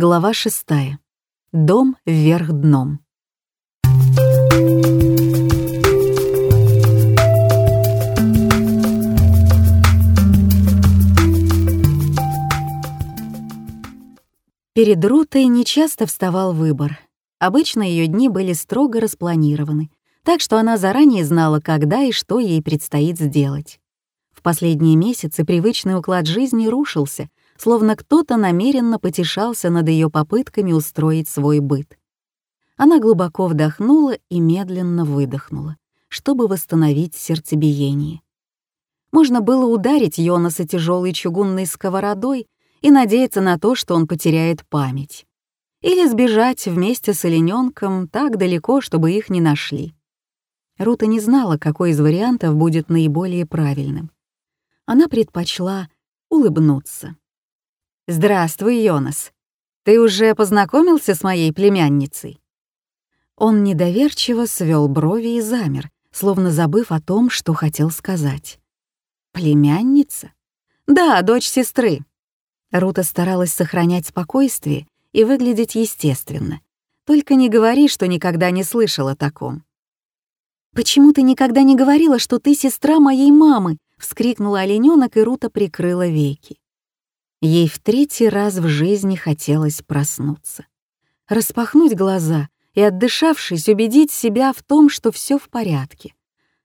Глава шестая. Дом вверх дном. Перед Рутой нечасто вставал выбор. Обычно ее дни были строго распланированы, так что она заранее знала, когда и что ей предстоит сделать. В последние месяцы привычный уклад жизни рушился, словно кто-то намеренно потешался над ее попытками устроить свой быт. Она глубоко вдохнула и медленно выдохнула, чтобы восстановить сердцебиение. Можно было ударить Йонаса тяжелой чугунной сковородой и надеяться на то, что он потеряет память. Или сбежать вместе с олененком так далеко, чтобы их не нашли. Рута не знала, какой из вариантов будет наиболее правильным. Она предпочла улыбнуться. «Здравствуй, Йонас. Ты уже познакомился с моей племянницей?» Он недоверчиво свел брови и замер, словно забыв о том, что хотел сказать. «Племянница?» «Да, дочь сестры». Рута старалась сохранять спокойствие и выглядеть естественно. «Только не говори, что никогда не слышала о таком». «Почему ты никогда не говорила, что ты сестра моей мамы?» — вскрикнула оленёнок, и Рута прикрыла веки. Ей в третий раз в жизни хотелось проснуться. Распахнуть глаза и, отдышавшись, убедить себя в том, что все в порядке.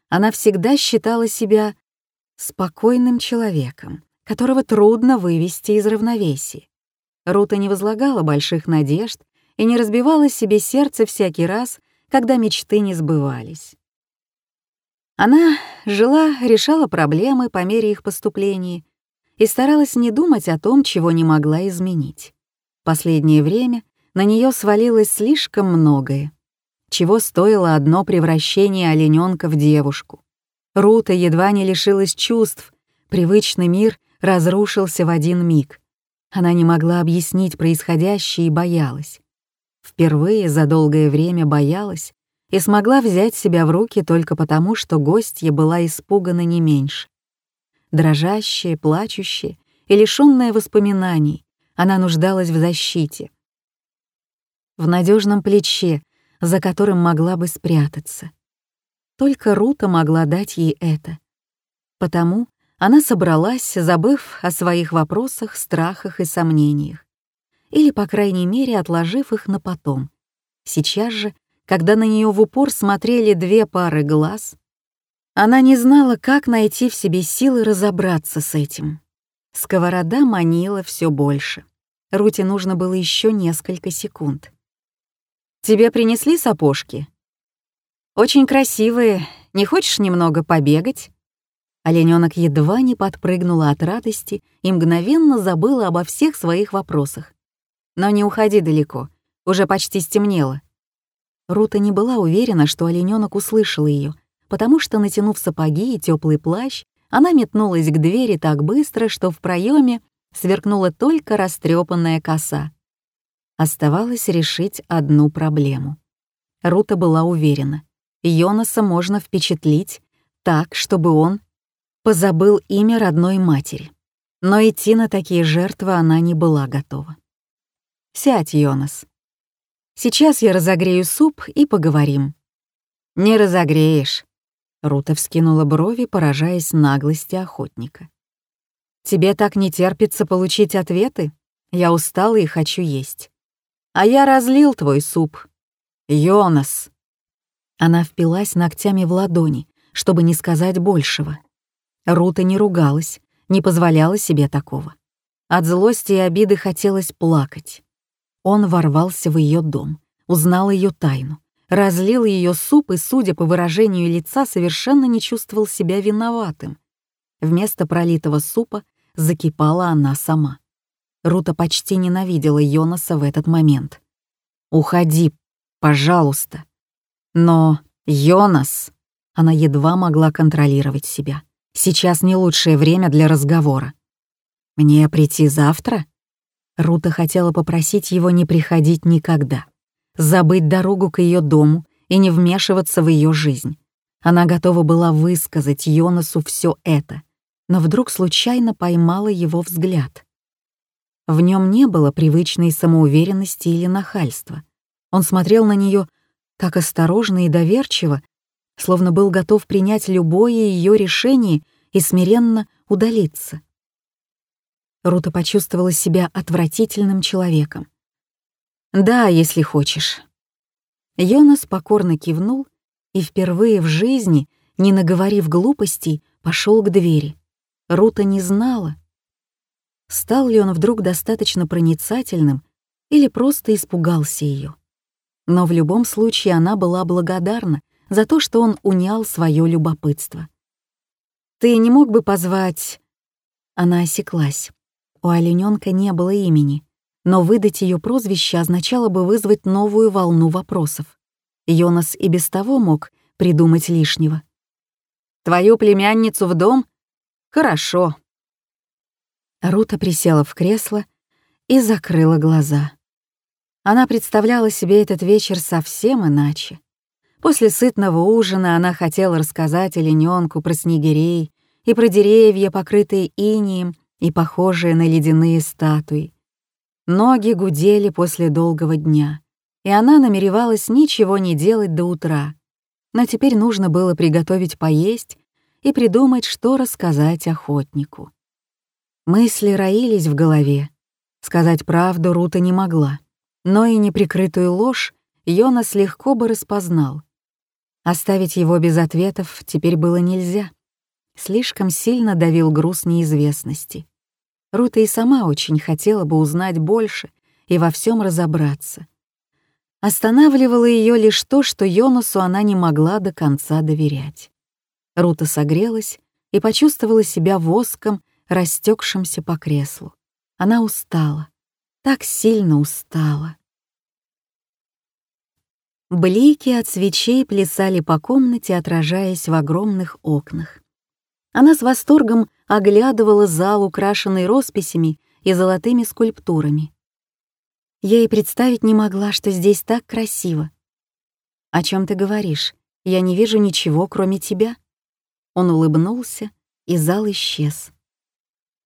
Она всегда считала себя спокойным человеком, которого трудно вывести из равновесия. Рута не возлагала больших надежд и не разбивала себе сердце всякий раз, когда мечты не сбывались. Она жила, решала проблемы по мере их поступления и старалась не думать о том, чего не могла изменить. Последнее время на нее свалилось слишком многое. Чего стоило одно превращение олененка в девушку. Рута едва не лишилась чувств, привычный мир разрушился в один миг. Она не могла объяснить происходящее и боялась. Впервые за долгое время боялась и смогла взять себя в руки только потому, что гостья была испугана не меньше. Дрожащая, плачущая и лишённая воспоминаний, она нуждалась в защите. В надежном плече, за которым могла бы спрятаться. Только Рута могла дать ей это. Потому она собралась, забыв о своих вопросах, страхах и сомнениях. Или, по крайней мере, отложив их на потом. Сейчас же, когда на нее в упор смотрели две пары глаз, она не знала, как найти в себе силы разобраться с этим. Сковорода манила все больше. Руте нужно было еще несколько секунд. «Тебе принесли сапожки?» «Очень красивые. Не хочешь немного побегать?» Оленёнок едва не подпрыгнула от радости и мгновенно забыла обо всех своих вопросах. «Но не уходи далеко, уже почти стемнело». Рута не была уверена, что оленёнок услышал ее, потому что, натянув сапоги и теплый плащ, она метнулась к двери так быстро, что в проеме сверкнула только растрепанная коса. Оставалось решить одну проблему. Рута была уверена, Йонаса можно впечатлить так, чтобы он позабыл имя родной матери. Но идти на такие жертвы она не была готова. «Сядь, Йонас. Сейчас я разогрею суп и поговорим». «Не разогреешь. Рута вскинула брови, поражаясь наглости охотника. «Тебе так не терпится получить ответы? Я устала и хочу есть. А я разлил твой суп. Йонас!» Она впилась ногтями в ладони, чтобы не сказать большего. Рута не ругалась, не позволяла себе такого. От злости и обиды хотелось плакать. Он ворвался в ее дом, узнал ее тайну, разлил ее суп и, судя по выражению лица, совершенно не чувствовал себя виноватым. Вместо пролитого супа закипала она сама. Рута почти ненавидела Йонаса в этот момент. «Уходи, пожалуйста». Но Йонас... Она едва могла контролировать себя. Сейчас не лучшее время для разговора. «Мне прийти завтра?» Рута хотела попросить его не приходить никогда забыть дорогу к ее дому и не вмешиваться в ее жизнь. Она готова была высказать Йонасу все это, но вдруг случайно поймала его взгляд. В нем не было привычной самоуверенности или нахальства. Он смотрел на нее так осторожно и доверчиво, словно был готов принять любое ее решение и смиренно удалиться. Рута почувствовала себя отвратительным человеком. «Да, если хочешь». Йонас покорно кивнул и впервые в жизни, не наговорив глупостей, пошел к двери. Рута не знала, стал ли он вдруг достаточно проницательным или просто испугался ее. Но в любом случае она была благодарна за то, что он унял свое любопытство. «Ты не мог бы позвать...» Она осеклась. У олененка не было имени, но выдать ее прозвище означало бы вызвать новую волну вопросов. Йонас и без того мог придумать лишнего. «Твою племянницу в дом? Хорошо». Рута присела в кресло и закрыла глаза. Она представляла себе этот вечер совсем иначе. После сытного ужина она хотела рассказать олененку про снегирей и про деревья, покрытые инием и похожие на ледяные статуи. Ноги гудели после долгого дня, и она намеревалась ничего не делать до утра. Но теперь нужно было приготовить поесть и придумать, что рассказать охотнику. Мысли роились в голове. Сказать правду Рута не могла, но и неприкрытую ложь Йонас легко бы распознал. Оставить его без ответов теперь было нельзя. Слишком сильно давил груз неизвестности. Рута и сама очень хотела бы узнать больше и во всем разобраться. Останавливало ее лишь то, что Йонасу она не могла до конца доверять. Рута согрелась и почувствовала себя воском, растекшимся по креслу. Она устала, так сильно устала. Блики от свечей плясали по комнате, отражаясь в огромных окнах. Она с восторгом оглядывала зал, украшенный росписями и золотыми скульптурами. Я и представить не могла, что здесь так красиво. «О чем ты говоришь? Я не вижу ничего, кроме тебя». Он улыбнулся, и зал исчез.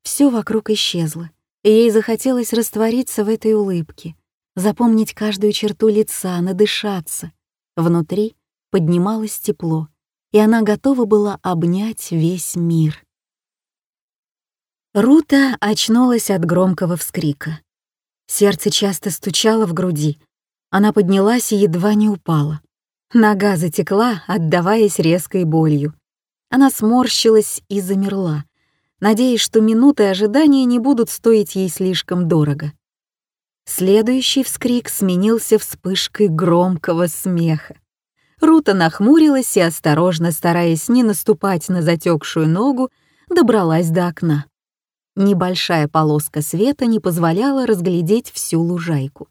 Все вокруг исчезло, и ей захотелось раствориться в этой улыбке, запомнить каждую черту лица, надышаться. Внутри поднималось тепло, и она готова была обнять весь мир. Рута очнулась от громкого вскрика. Сердце часто стучало в груди. Она поднялась и едва не упала. Нога затекла, отдаваясь резкой болью. Она сморщилась и замерла, надеясь, что минуты ожидания не будут стоить ей слишком дорого. Следующий вскрик сменился вспышкой громкого смеха. Рута нахмурилась и, осторожно стараясь не наступать на затекшую ногу, добралась до окна. Небольшая полоска света не позволяла разглядеть всю лужайку.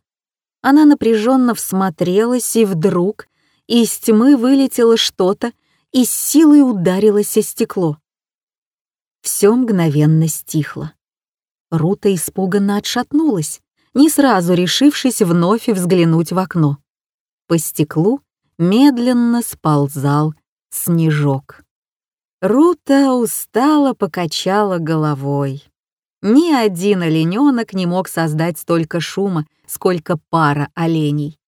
Она напряженно всмотрелась, и вдруг из тьмы вылетело что-то и с силой ударилось о стекло. Все мгновенно стихло. Рута испуганно отшатнулась, не сразу решившись вновь взглянуть в окно. По стеклу медленно сползал снежок. Рута устало покачала головой. Ни один олененок не мог создать столько шума, сколько пара оленей.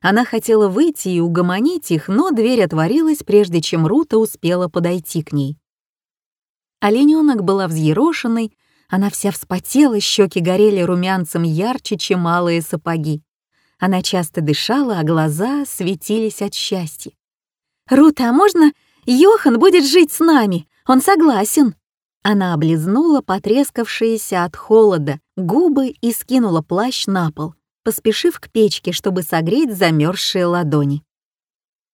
Она хотела выйти и угомонить их, но дверь отворилась, прежде чем Рута успела подойти к ней. Олененок была взъерошенной, она вся вспотела, щеки горели румянцем ярче, чем малые сапоги. Она часто дышала, а глаза светились от счастья. «Рута, а можно Йохан будет жить с нами? Он согласен!» Она облизнула потрескавшиеся от холода губы и скинула плащ на пол, поспешив к печке, чтобы согреть замерзшие ладони.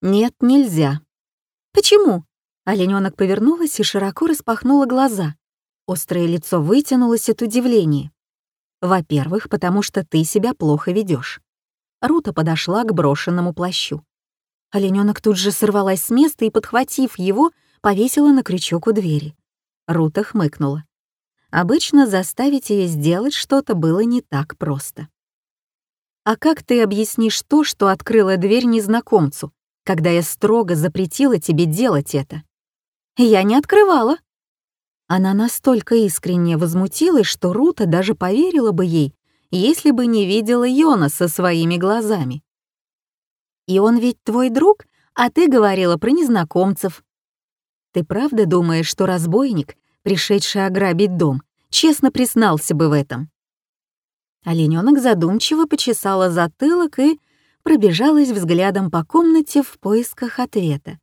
«Нет, нельзя». «Почему?» Олененок повернулась и широко распахнула глаза. Острое лицо вытянулось от удивления. «Во-первых, потому что ты себя плохо ведешь. Рута подошла к брошенному плащу. Олененок тут же сорвалась с места и, подхватив его, повесила на крючок у двери. Рута хмыкнула. Обычно заставить ее сделать что-то было не так просто. «А как ты объяснишь то, что открыла дверь незнакомцу, когда я строго запретила тебе делать это?» «Я не открывала». Она настолько искренне возмутилась, что Рута даже поверила бы ей, если бы не видела Йона со своими глазами. «И он ведь твой друг, а ты говорила про незнакомцев». «Ты правда думаешь, что разбойник, пришедший ограбить дом, честно признался бы в этом?» Оленёнок задумчиво почесала затылок и пробежалась взглядом по комнате в поисках ответа.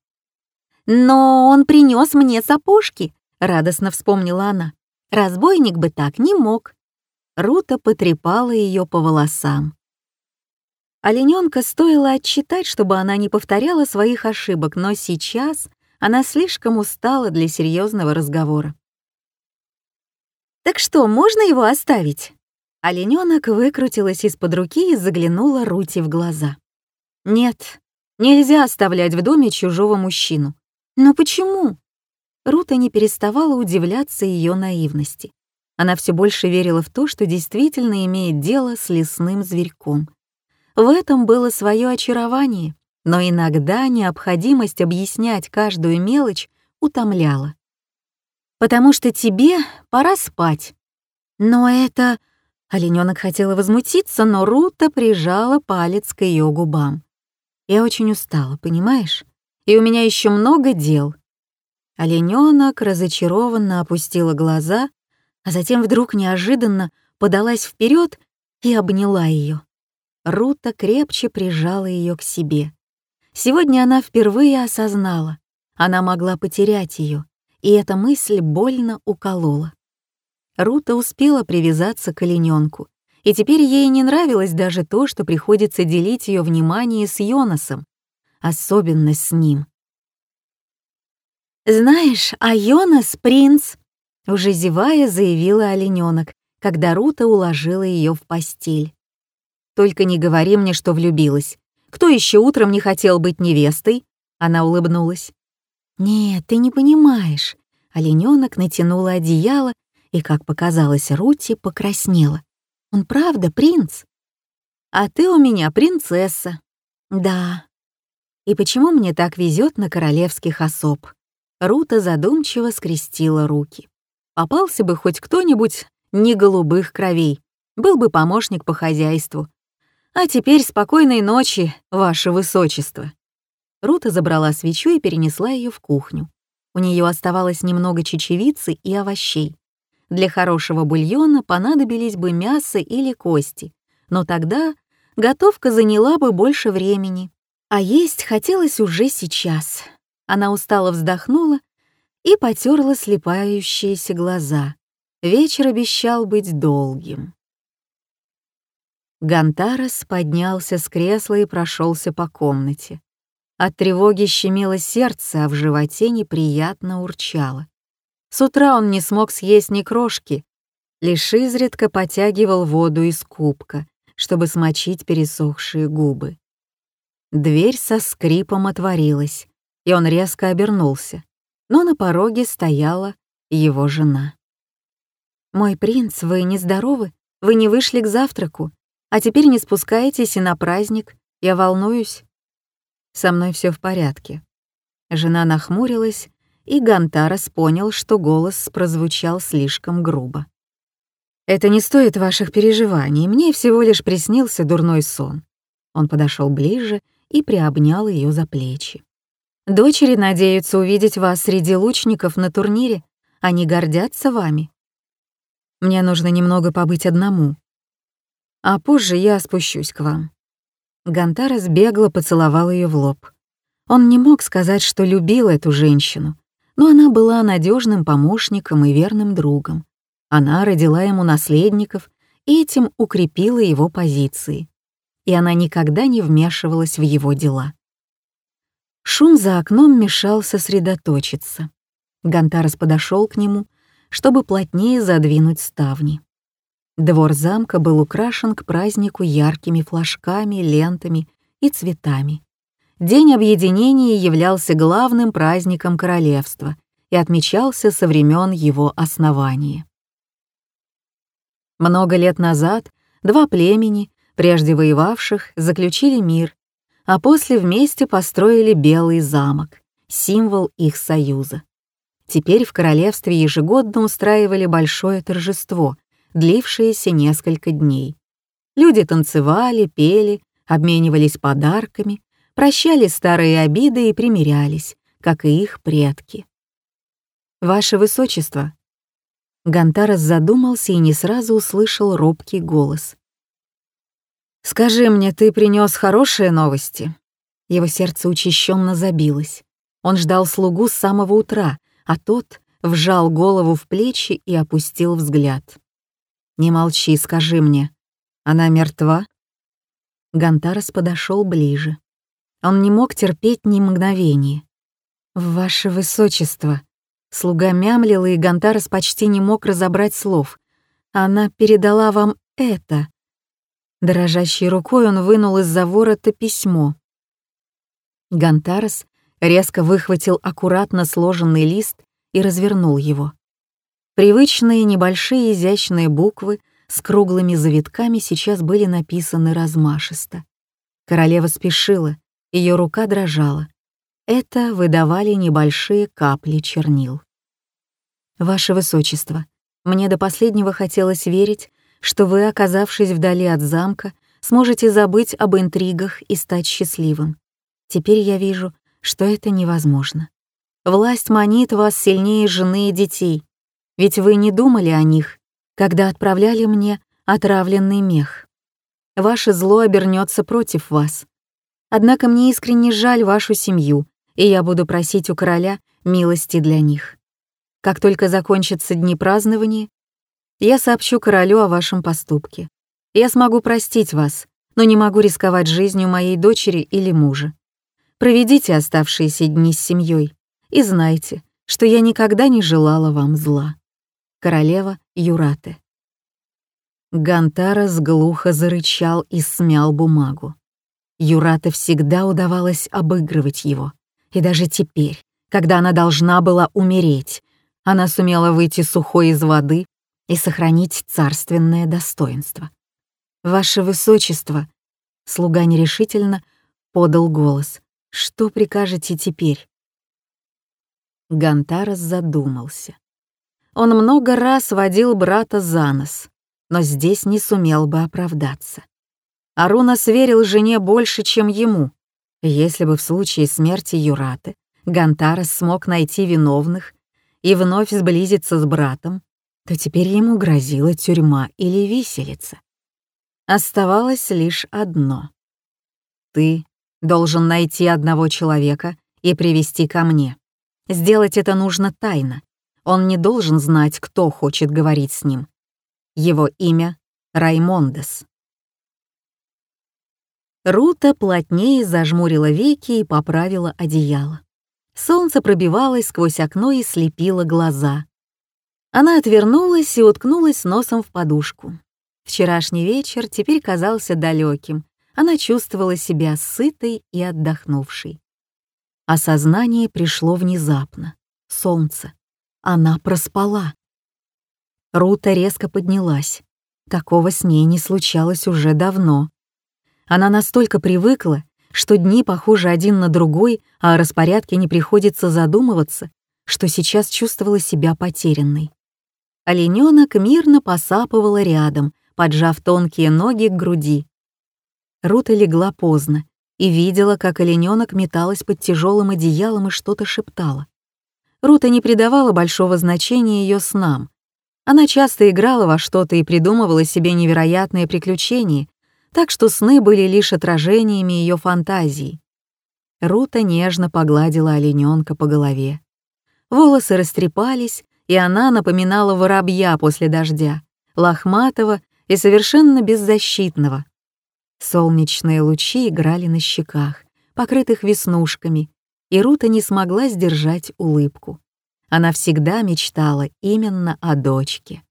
«Но он принес мне сапожки», — радостно вспомнила она. «Разбойник бы так не мог». Рута потрепала ее по волосам. Олененка стоило отчитать, чтобы она не повторяла своих ошибок, но сейчас она слишком устала для серьезного разговора. «Так что, можно его оставить?» Олененок выкрутилась из-под руки и заглянула Рути в глаза. «Нет, нельзя оставлять в доме чужого мужчину. Но почему?» Рута не переставала удивляться ее наивности. Она все больше верила в то, что действительно имеет дело с лесным зверьком. В этом было свое очарование, но иногда необходимость объяснять каждую мелочь утомляла. «Потому что тебе пора спать». «Но это...» Оленёнок хотела возмутиться, но Рута прижала палец к ее губам. «Я очень устала, понимаешь? И у меня еще много дел». Оленёнок разочарованно опустила глаза а затем вдруг неожиданно подалась вперед и обняла ее. Рута крепче прижала ее к себе. Сегодня она впервые осознала, она могла потерять ее, и эта мысль больно уколола. Рута успела привязаться к олененку, и теперь ей не нравилось даже то, что приходится делить ее внимание с Йонасом, особенно с ним. «Знаешь, а Йонас — принц», уже зевая, заявила олененок, когда Рута уложила ее в постель. «Только не говори мне, что влюбилась. Кто еще утром не хотел быть невестой?» Она улыбнулась. «Нет, ты не понимаешь». Олененок натянула одеяло и, как показалось Рути, покраснела. «Он правда принц?» «А ты у меня принцесса». «Да». «И почему мне так везет на королевских особ?» Рута задумчиво скрестила руки. Попался бы хоть кто-нибудь не голубых кровей, был бы помощник по хозяйству. А теперь спокойной ночи, ваше высочество. Рута забрала свечу и перенесла ее в кухню. У нее оставалось немного чечевицы и овощей. Для хорошего бульона понадобились бы мясо или кости, но тогда готовка заняла бы больше времени. А есть хотелось уже сейчас. Она устало вздохнула и потерла слепающиеся глаза. Вечер обещал быть долгим. Гантарес поднялся с кресла и прошелся по комнате. От тревоги щемило сердце, а в животе неприятно урчало. С утра он не смог съесть ни крошки, лишь изредка потягивал воду из кубка, чтобы смочить пересохшие губы. Дверь со скрипом отворилась, и он резко обернулся но на пороге стояла его жена. «Мой принц, вы нездоровы? Вы не вышли к завтраку, а теперь не спускаетесь и на праздник. Я волнуюсь». «Со мной все в порядке». Жена нахмурилась, и Гантарас понял, что голос прозвучал слишком грубо. «Это не стоит ваших переживаний, мне всего лишь приснился дурной сон». Он подошел ближе и приобнял ее за плечи. Дочери надеются увидеть вас среди лучников на турнире. Они гордятся вами. Мне нужно немного побыть одному. А позже я спущусь к вам». Гантарес бегло поцеловал ее в лоб. Он не мог сказать, что любил эту женщину, но она была надежным помощником и верным другом. Она родила ему наследников и этим укрепила его позиции. И она никогда не вмешивалась в его дела. Шум за окном мешал сосредоточиться. Гантарес подошел к нему, чтобы плотнее задвинуть ставни. Двор замка был украшен к празднику яркими флажками, лентами и цветами. День объединения являлся главным праздником королевства и отмечался со времен его основания. Много лет назад два племени, прежде воевавших, заключили мир а после вместе построили Белый замок, символ их союза. Теперь в королевстве ежегодно устраивали большое торжество, длившееся несколько дней. Люди танцевали, пели, обменивались подарками, прощали старые обиды и примирялись, как и их предки. «Ваше Высочество!» Гантарас задумался и не сразу услышал робкий голос. «Скажи мне, ты принес хорошие новости?» Его сердце учащенно забилось. Он ждал слугу с самого утра, а тот вжал голову в плечи и опустил взгляд. «Не молчи, скажи мне, она мертва?» Гантарас подошел ближе. Он не мог терпеть ни мгновения. «Ваше Высочество!» Слуга мямлила, и Гантарас почти не мог разобрать слов. «Она передала вам это!» Дрожащей рукой он вынул из-за ворота письмо. Гантарас резко выхватил аккуратно сложенный лист и развернул его. Привычные небольшие изящные буквы с круглыми завитками сейчас были написаны размашисто. Королева спешила, ее рука дрожала. Это выдавали небольшие капли чернил. «Ваше Высочество, мне до последнего хотелось верить, что вы, оказавшись вдали от замка, сможете забыть об интригах и стать счастливым. Теперь я вижу, что это невозможно. Власть манит вас сильнее жены и детей, ведь вы не думали о них, когда отправляли мне отравленный мех. Ваше зло обернется против вас. Однако мне искренне жаль вашу семью, и я буду просить у короля милости для них. Как только закончатся дни празднования, я сообщу королю о вашем поступке. Я смогу простить вас, но не могу рисковать жизнью моей дочери или мужа. Проведите оставшиеся дни с семьей и знайте, что я никогда не желала вам зла. Королева Юрате. Гантарас глухо зарычал и смял бумагу. Юрате всегда удавалось обыгрывать его, и даже теперь, когда она должна была умереть, она сумела выйти сухой из воды и сохранить царственное достоинство. «Ваше Высочество!» Слуга нерешительно подал голос. «Что прикажете теперь?» Гантарас задумался. Он много раз водил брата за нос, но здесь не сумел бы оправдаться. Аруна сверил жене больше, чем ему. Если бы в случае смерти Юраты Гантарас смог найти виновных и вновь сблизиться с братом, то теперь ему грозила тюрьма или виселица. Оставалось лишь одно. Ты должен найти одного человека и привести ко мне. Сделать это нужно тайно. Он не должен знать, кто хочет говорить с ним. Его имя — Раймондес. Рута плотнее зажмурила веки и поправила одеяло. Солнце пробивалось сквозь окно и слепило глаза. Она отвернулась и уткнулась носом в подушку. Вчерашний вечер теперь казался далеким. Она чувствовала себя сытой и отдохнувшей. Осознание пришло внезапно. Солнце. Она проспала. Рута резко поднялась. Такого с ней не случалось уже давно. Она настолько привыкла, что дни похожи один на другой, а о распорядке не приходится задумываться, что сейчас чувствовала себя потерянной. Оленёнок мирно посапывала рядом, поджав тонкие ноги к груди. Рута легла поздно и видела, как оленёнок металась под тяжелым одеялом и что-то шептала. Рута не придавала большого значения ее снам. Она часто играла во что-то и придумывала себе невероятные приключения, так что сны были лишь отражениями ее фантазий. Рута нежно погладила олененка по голове. Волосы растрепались, и она напоминала воробья после дождя, лохматого и совершенно беззащитного. Солнечные лучи играли на щеках, покрытых веснушками, и Рута не смогла сдержать улыбку. Она всегда мечтала именно о дочке.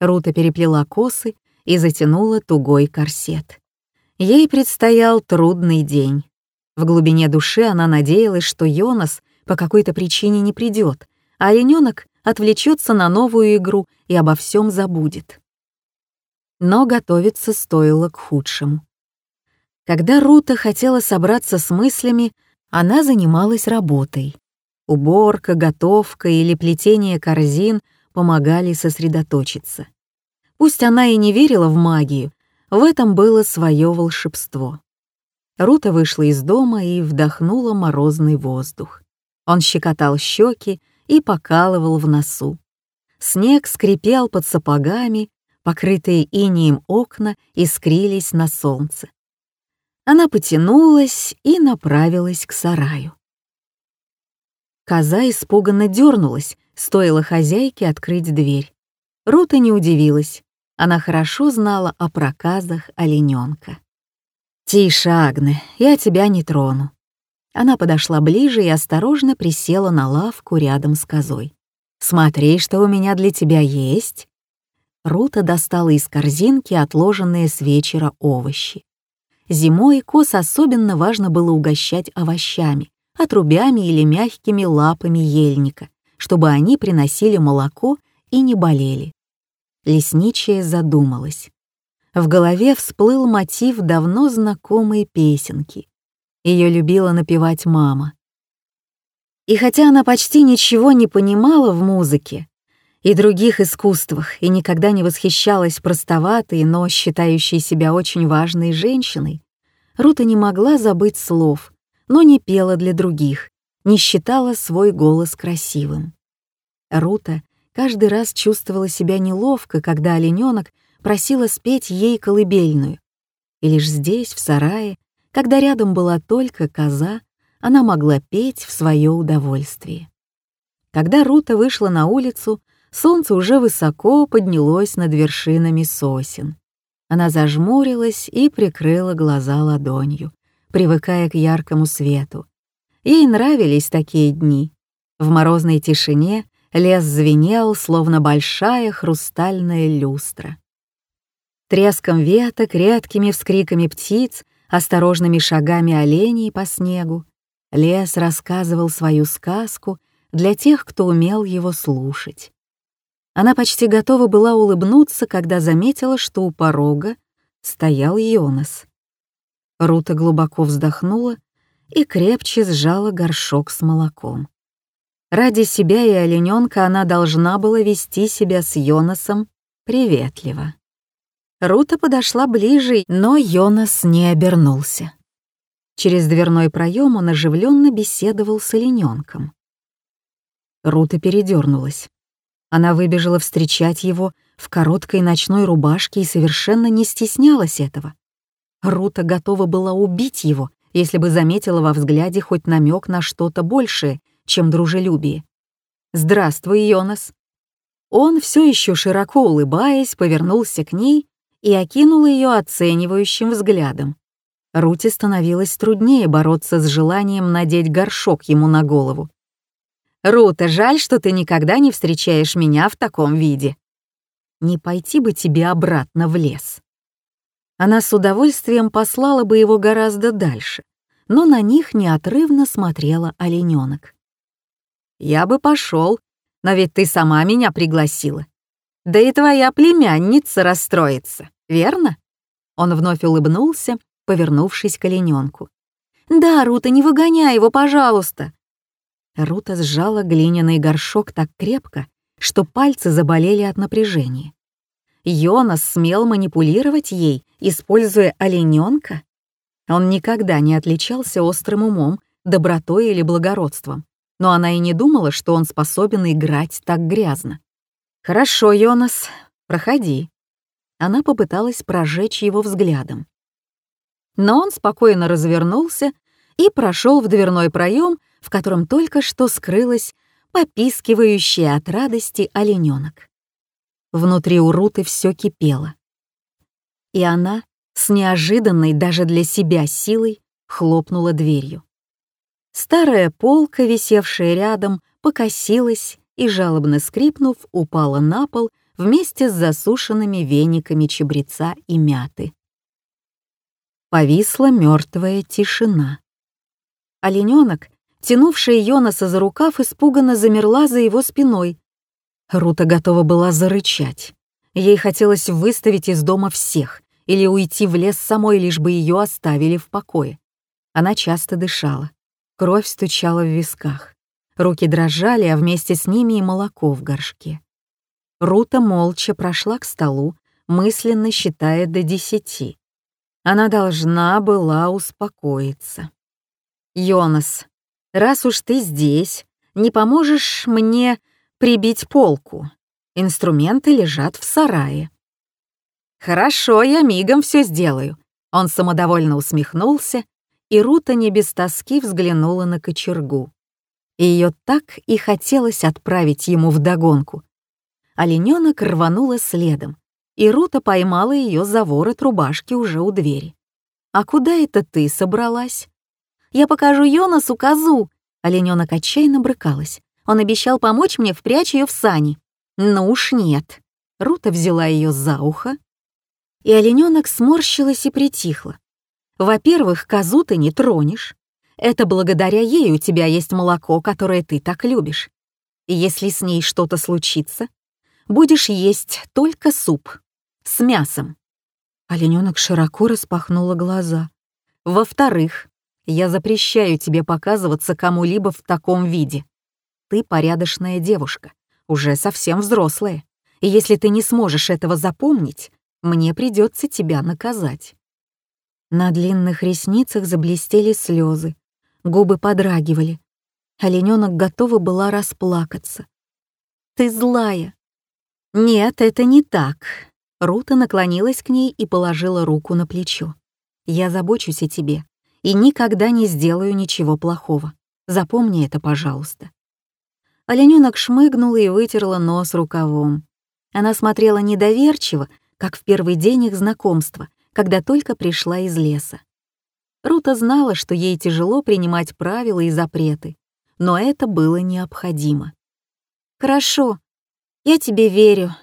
Рута переплела косы и затянула тугой корсет. Ей предстоял трудный день. В глубине души она надеялась, что Йонас по какой-то причине не придет, а олененок отвлечется на новую игру и обо всем забудет. Но готовиться стоило к худшему. Когда Рута хотела собраться с мыслями, она занималась работой. Уборка, готовка или плетение корзин помогали сосредоточиться. Пусть она и не верила в магию, в этом было свое волшебство. Рута вышла из дома и вдохнула морозный воздух. Он щекотал щеки и покалывал в носу. Снег скрипел под сапогами, покрытые инием окна искрились на солнце. Она потянулась и направилась к сараю. Коза испуганно дернулась, стоило хозяйке открыть дверь. Рута не удивилась. Она хорошо знала о проказах олененка. «Тише, Агне, я тебя не трону». Она подошла ближе и осторожно присела на лавку рядом с козой. «Смотри, что у меня для тебя есть». Рута достала из корзинки отложенные с вечера овощи. Зимой коз особенно важно было угощать овощами, отрубями или мягкими лапами ельника, чтобы они приносили молоко и не болели. Лесничая задумалась. В голове всплыл мотив давно знакомой песенки. Ее любила напевать мама. И хотя она почти ничего не понимала в музыке и других искусствах и никогда не восхищалась простоватой, но считающей себя очень важной женщиной, Рута не могла забыть слов, но не пела для других, не считала свой голос красивым. Рута каждый раз чувствовала себя неловко, когда олененок просила спеть ей колыбельную. И лишь здесь, в сарае, когда рядом была только коза, она могла петь в свое удовольствие. Когда Рута вышла на улицу, солнце уже высоко поднялось над вершинами сосен. Она зажмурилась и прикрыла глаза ладонью, привыкая к яркому свету. Ей нравились такие дни. В морозной тишине лес звенел, словно большая хрустальная люстра. Треском веток, редкими вскриками птиц, осторожными шагами оленей по снегу, лес рассказывал свою сказку для тех, кто умел его слушать. Она почти готова была улыбнуться, когда заметила, что у порога стоял Йонас. Рута глубоко вздохнула и крепче сжала горшок с молоком. Ради себя и олененка она должна была вести себя с Йонасом приветливо. Рута подошла ближе, но Йонас не обернулся. Через дверной проем он оживленно беседовал с олененком. Рута передернулась. Она выбежала встречать его в короткой ночной рубашке и совершенно не стеснялась этого. Рута готова была убить его, если бы заметила во взгляде хоть намек на что-то большее, чем дружелюбие. «Здравствуй, Йонас». Он, все еще широко улыбаясь, повернулся к ней и окинул ее оценивающим взглядом. Руте становилось труднее бороться с желанием надеть горшок ему на голову. «Рута, жаль, что ты никогда не встречаешь меня в таком виде. Не пойти бы тебе обратно в лес». Она с удовольствием послала бы его гораздо дальше, но на них неотрывно смотрела олененок. «Я бы пошел, но ведь ты сама меня пригласила. Да и твоя племянница расстроится, верно?» Он вновь улыбнулся, повернувшись к олененку. «Да, Рута, не выгоняй его, пожалуйста!» Рута сжала глиняный горшок так крепко, что пальцы заболели от напряжения. Йонас смел манипулировать ей, используя олененка? Он никогда не отличался острым умом, добротой или благородством, но она и не думала, что он способен играть так грязно. «Хорошо, Йонас, проходи». Она попыталась прожечь его взглядом. Но он спокойно развернулся и прошел в дверной проем, в котором только что скрылась попискивающая от радости олененок. Внутри у Руты все кипело. И она с неожиданной даже для себя силой хлопнула дверью. Старая полка, висевшая рядом, покосилась и, жалобно скрипнув, упала на пол вместе с засушенными вениками чабреца и мяты. Повисла мертвая тишина. Олененок, тянувшая Йонаса за рукав, испуганно замерла за его спиной, Рута готова была зарычать. Ей хотелось выставить из дома всех или уйти в лес самой, лишь бы ее оставили в покое. Она часто дышала. Кровь стучала в висках. Руки дрожали, а вместе с ними и молоко в горшке. Рута молча прошла к столу, мысленно считая до десяти. Она должна была успокоиться. «Йонас, раз уж ты здесь, не поможешь мне прибить полку? Инструменты лежат в сарае». «Хорошо, я мигом все сделаю». Он самодовольно усмехнулся, и Рута не без тоски взглянула на кочергу. Ее так и хотелось отправить ему вдогонку. Олененок рванула следом, и Рута поймала ее за ворот рубашки уже у двери. «А куда это ты собралась?» «Я покажу Йонасу козу!» Олененок отчаянно брыкалась. Он обещал помочь мне впрячь ее в сани. «Ну уж нет». Рута взяла ее за ухо, и олененок сморщилась и притихла. «Во-первых, козу ты не тронешь. Это благодаря ей у тебя есть молоко, которое ты так любишь. И если с ней что-то случится, будешь есть только суп с мясом. Олененок широко распахнула глаза. Во-вторых, я запрещаю тебе показываться кому-либо в таком виде. Ты порядочная девушка, уже совсем взрослая. И если ты не сможешь этого запомнить, мне придется тебя наказать. На длинных ресницах заблестели слезы, губы подрагивали. Олененок готова была расплакаться. «Ты злая!» «Нет, это не так», Рута наклонилась к ней и положила руку на плечо. «Я забочусь о тебе и никогда не сделаю ничего плохого. Запомни это, пожалуйста». Оленёнок шмыгнула и вытерла нос рукавом. Она смотрела недоверчиво, как в первый день их знакомства, когда только пришла из леса. Рута знала, что ей тяжело принимать правила и запреты, но это было необходимо. «Хорошо, я тебе верю»,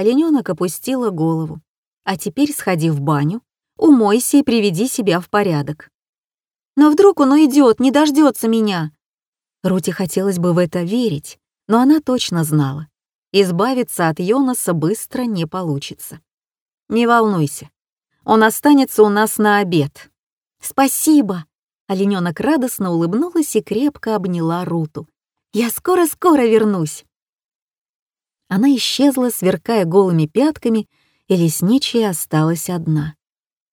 Олененок опустила голову. «А теперь сходи в баню, умойся и приведи себя в порядок». «Но вдруг он уйдет, не дождется меня?» Рути хотелось бы в это верить, но она точно знала. Избавиться от Йонаса быстро не получится. «Не волнуйся, он останется у нас на обед». «Спасибо!» Олененок радостно улыбнулась и крепко обняла Руту. «Я скоро-скоро вернусь!» Она исчезла, сверкая голыми пятками, и лесничая осталась одна.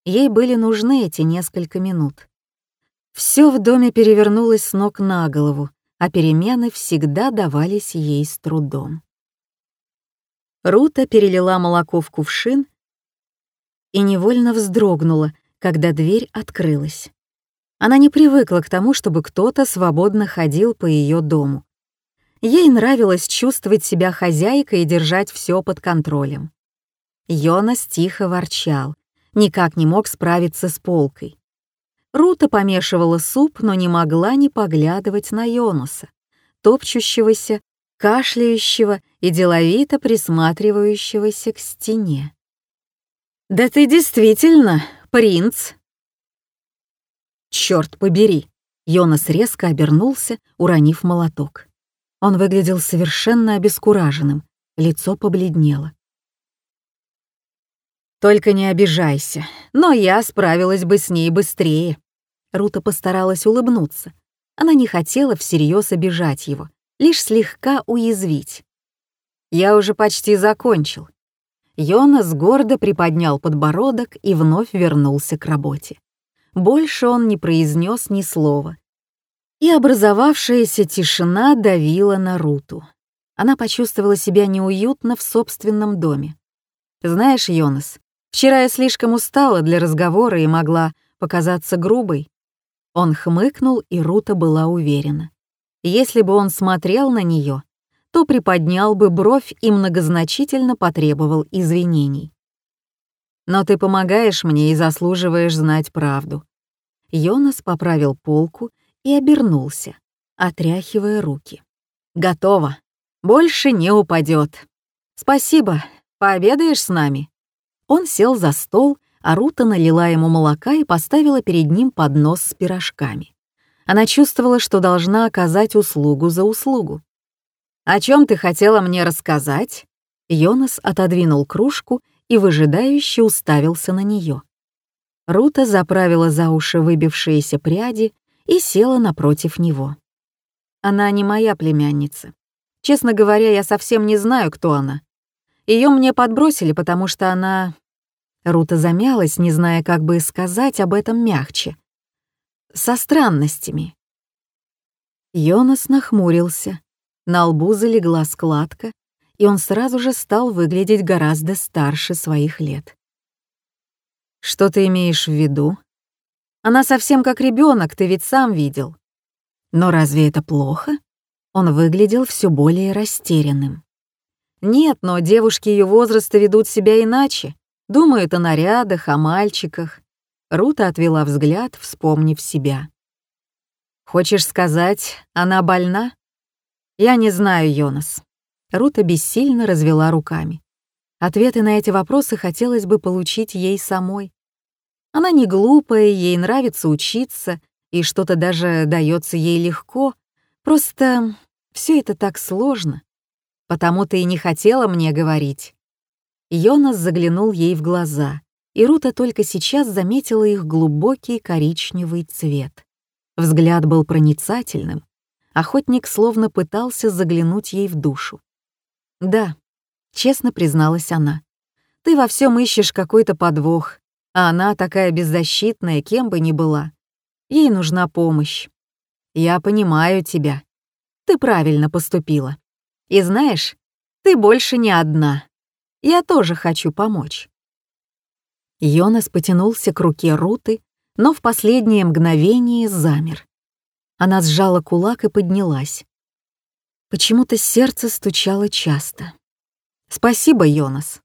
Ей были нужны эти несколько минут. Все в доме перевернулось с ног на голову, а перемены всегда давались ей с трудом. Рута перелила молоко в кувшин и невольно вздрогнула, когда дверь открылась. Она не привыкла к тому, чтобы кто-то свободно ходил по ее дому. Ей нравилось чувствовать себя хозяйкой и держать все под контролем. Йонас тихо ворчал, никак не мог справиться с полкой. Рута помешивала суп, но не могла не поглядывать на Йонаса, топчущегося, кашляющего и деловито присматривающегося к стене. «Да ты действительно принц!» «Чёрт побери!» Йонас резко обернулся, уронив молоток. Он выглядел совершенно обескураженным, лицо побледнело. «Только не обижайся, но я справилась бы с ней быстрее». Рута постаралась улыбнуться. Она не хотела всерьез обижать его, лишь слегка уязвить. «Я уже почти закончил». Йонас гордо приподнял подбородок и вновь вернулся к работе. Больше он не произнес ни слова, и образовавшаяся тишина давила на Руту. Она почувствовала себя неуютно в собственном доме. «Знаешь, Йонас, вчера я слишком устала для разговора и могла показаться грубой». Он хмыкнул, и Рута была уверена. Если бы он смотрел на нее, то приподнял бы бровь и многозначительно потребовал извинений. «Но ты помогаешь мне и заслуживаешь знать правду». Йонас поправил полку и обернулся, отряхивая руки. «Готово. Больше не упадет. Спасибо. Пообедаешь с нами?» Он сел за стол, а Рута налила ему молока и поставила перед ним поднос с пирожками. Она чувствовала, что должна оказать услугу за услугу. «О чем ты хотела мне рассказать?» Йонас отодвинул кружку и выжидающе уставился на нее. Рута заправила за уши выбившиеся пряди и села напротив него. Она не моя племянница. Честно говоря, я совсем не знаю, кто она. Ее мне подбросили, потому что она... Рута замялась, не зная, как бы сказать об этом мягче. Со странностями. Йонас нахмурился. На лбу залегла складка, и он сразу же стал выглядеть гораздо старше своих лет. «Что ты имеешь в виду?» «Она совсем как ребенок, ты ведь сам видел». «Но разве это плохо?» Он выглядел все более растерянным. «Нет, но девушки ее возраста ведут себя иначе. Думают о нарядах, о мальчиках». Рута отвела взгляд, вспомнив себя. «Хочешь сказать, она больна?» «Я не знаю, Йонас». Рута бессильно развела руками. Ответы на эти вопросы хотелось бы получить ей самой. Она не глупая, ей нравится учиться, и что-то даже дается ей легко. Просто все это так сложно. Потому ты и не хотела мне говорить. Йонас заглянул ей в глаза, и Рута только сейчас заметила их глубокий коричневый цвет. Взгляд был проницательным. Охотник словно пытался заглянуть ей в душу. «Да», — честно призналась она, — «ты во всем ищешь какой-то подвох, а она такая беззащитная, кем бы ни была. Ей нужна помощь. Я понимаю тебя. Ты правильно поступила. И знаешь, ты больше не одна. Я тоже хочу помочь». Йонас потянулся к руке Руты, но в последнее мгновение замер. Она сжала кулак и поднялась. Почему-то сердце стучало часто. «Спасибо, Йонас.